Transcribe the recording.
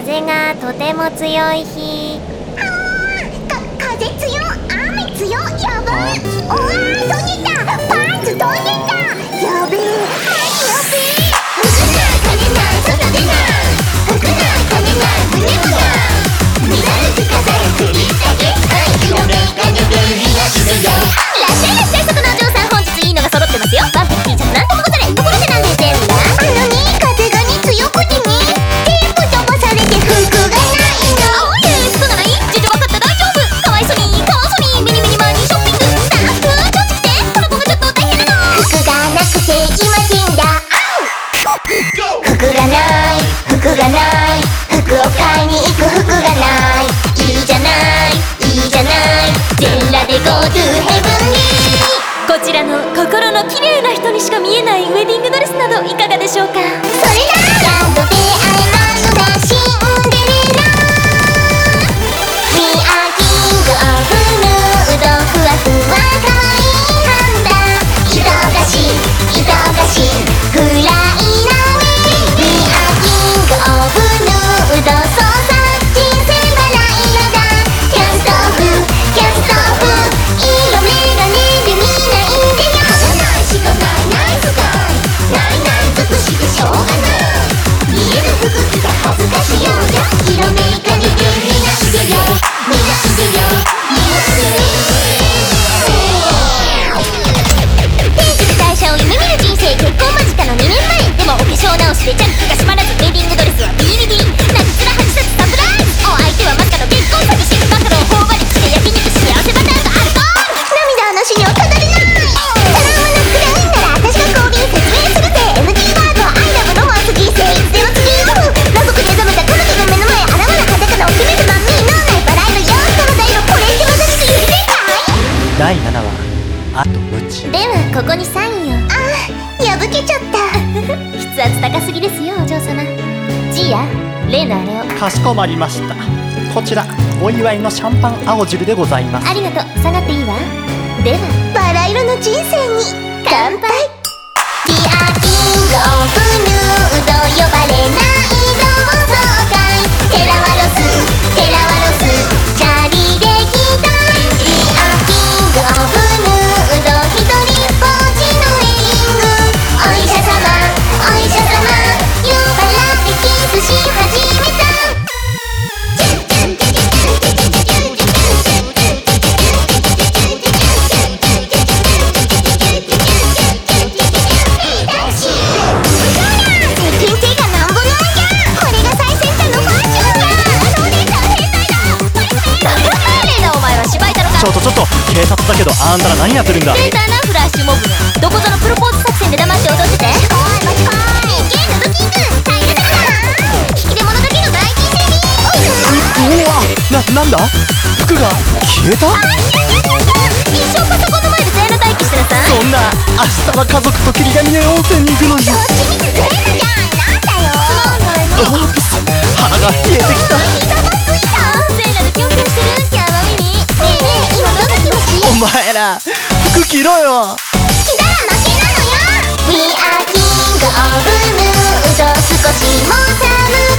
風がとても強い日。あー風強雨強やばい。おわードレスなどいかがでしょうか？それじではここにサインをあ破けちゃった。筆圧高すぎですよお嬢様。ジア例のあれを。かしこまりました。こちらお祝いのシャンパン青汁でございます。ありがとう。下がっていいわ。では。バラ色の人生に乾杯。ディアキングオブニューと呼ばれなちょっとちょっと警察だけどあんたら何やってるんだ？ーなフラッシュモブどこぞのプロポーズ作戦でてて。怖い怖いドキングだから引き出物だけの大うわな、なんだ服が消えたあ一生パソコンの前で全裸待機してなさいそんな明日は家族と霧ヶ峰温泉に行くのにそっち見てじゃん前ら服着ろよ。着たらマシなのよ。We are king of new 少しも寒い。